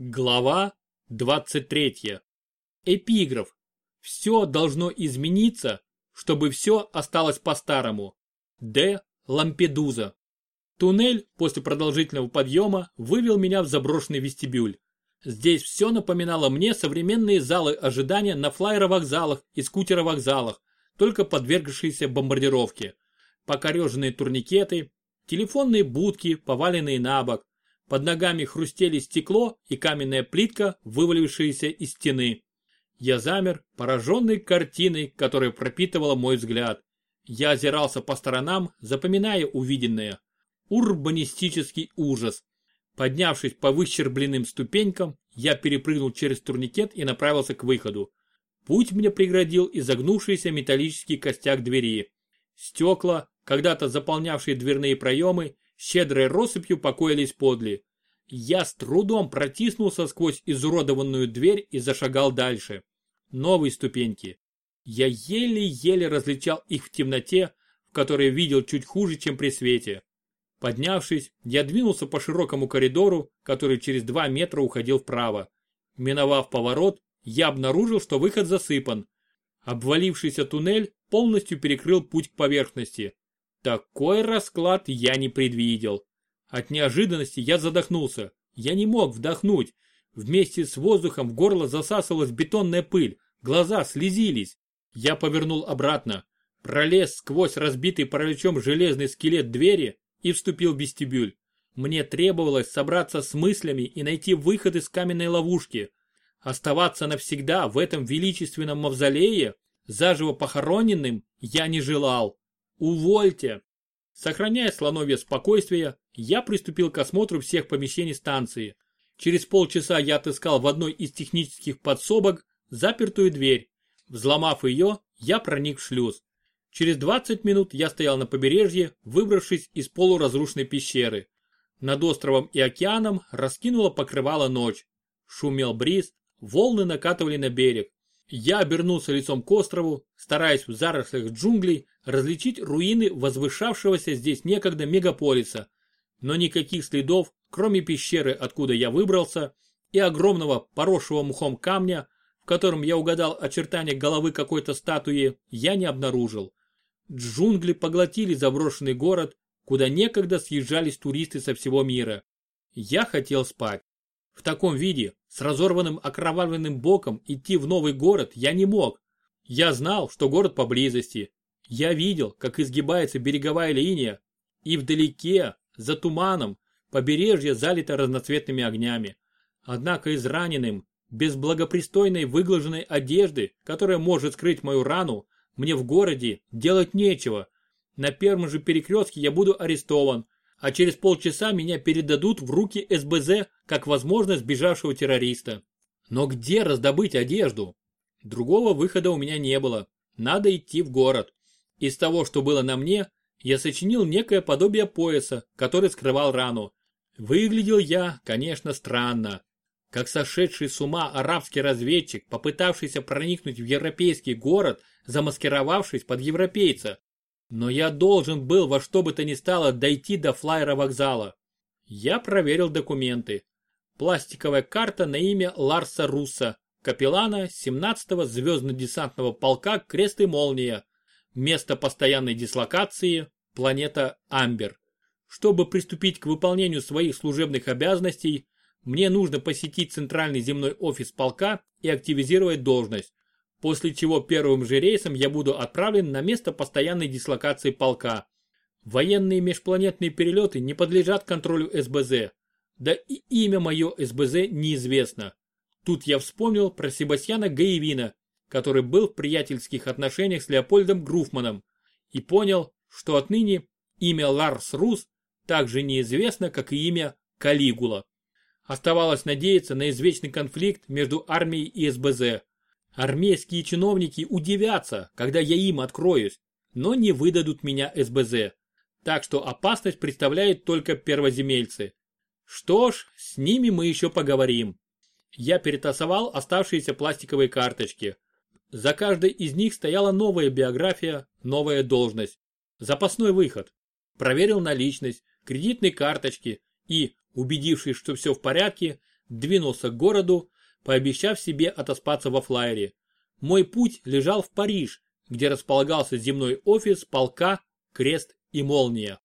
Глава 23. Эпиграф. Все должно измениться, чтобы все осталось по-старому. Д. Лампедуза. Туннель после продолжительного подъема вывел меня в заброшенный вестибюль. Здесь все напоминало мне современные залы ожидания на флайеровокзалах и скутеровокзалах, только подвергшиеся бомбардировке. Покореженные турникеты, телефонные будки, поваленные на бок, под ногами хрустели стекло и каменная плитка, вывалившаяся из стены. Я замер, пораженный картиной, которая пропитывала мой взгляд. Я озирался по сторонам, запоминая увиденное. Урбанистический ужас. Поднявшись по выщербленным ступенькам, я перепрыгнул через турникет и направился к выходу. Путь мне преградил изогнувшийся металлический костяк двери. Стекла, когда-то заполнявшие дверные проемы, щедрой россыпью покоились подле. Я с трудом протиснулся сквозь изуродованную дверь и зашагал дальше. Новые ступеньки. Я еле-еле различал их в темноте, в которой видел чуть хуже, чем при свете. Поднявшись, я двинулся по широкому коридору, который через два метра уходил вправо. Миновав поворот, я обнаружил, что выход засыпан. Обвалившийся туннель полностью перекрыл путь к поверхности. Такой расклад я не предвидел. От неожиданности я задохнулся. Я не мог вдохнуть. Вместе с воздухом в горло засасывалась бетонная пыль. Глаза слезились. Я повернул обратно. Пролез сквозь разбитый параличом железный скелет двери и вступил в вестибюль. Мне требовалось собраться с мыслями и найти выход из каменной ловушки. Оставаться навсегда в этом величественном мавзолее, заживо похороненным, я не желал. Увольте! Сохраняя слоновье спокойствие, я приступил к осмотру всех помещений станции. Через полчаса я отыскал в одной из технических подсобок запертую дверь. Взломав ее, я проник в шлюз. Через 20 минут я стоял на побережье, выбравшись из полуразрушенной пещеры. Над островом и океаном раскинула покрывало ночь. Шумел бриз, волны накатывали на берег. Я обернулся лицом к острову, стараясь в зарослях джунглей различить руины возвышавшегося здесь некогда мегаполиса. Но никаких следов, кроме пещеры, откуда я выбрался, и огромного поросшего мхом камня, в котором я угадал очертания головы какой-то статуи, я не обнаружил. Джунгли поглотили заброшенный город, куда некогда съезжались туристы со всего мира. Я хотел спать. В таком виде, с разорванным окровавленным боком, идти в новый город я не мог. Я знал, что город поблизости. Я видел, как изгибается береговая линия, и вдалеке, за туманом, побережье залито разноцветными огнями. Однако израненным, без благопристойной выглаженной одежды, которая может скрыть мою рану, мне в городе делать нечего. На первом же перекрестке я буду арестован, а через полчаса меня передадут в руки СБЗ как возможно сбежавшего террориста. Но где раздобыть одежду? Другого выхода у меня не было. Надо идти в город. Из того, что было на мне, я сочинил некое подобие пояса, который скрывал рану. Выглядел я, конечно, странно. Как сошедший с ума арабский разведчик, попытавшийся проникнуть в европейский город, замаскировавшись под европейца. Но я должен был во что бы то ни стало дойти до флайера вокзала. Я проверил документы. Пластиковая карта на имя Ларса Русса, капеллана 17-го звездно-десантного полка Крест и Молния. Место постоянной дислокации – планета Амбер. Чтобы приступить к выполнению своих служебных обязанностей, мне нужно посетить центральный земной офис полка и активизировать должность после чего первым же рейсом я буду отправлен на место постоянной дислокации полка. Военные межпланетные перелеты не подлежат контролю СБЗ, да и имя мое СБЗ неизвестно. Тут я вспомнил про Себастьяна Гаевина, который был в приятельских отношениях с Леопольдом Груфманом, и понял, что отныне имя Ларс Рус также неизвестно, как и имя Калигула. Оставалось надеяться на извечный конфликт между армией и СБЗ. Армейские чиновники удивятся, когда я им откроюсь, но не выдадут меня СБЗ. Так что опасность представляет только первоземельцы. Что ж, с ними мы еще поговорим. Я перетасовал оставшиеся пластиковые карточки. За каждой из них стояла новая биография, новая должность. Запасной выход. Проверил наличность, кредитные карточки и, убедившись, что все в порядке, двинулся к городу, пообещав себе отоспаться во флайере. Мой путь лежал в Париж, где располагался земной офис полка «Крест и молния».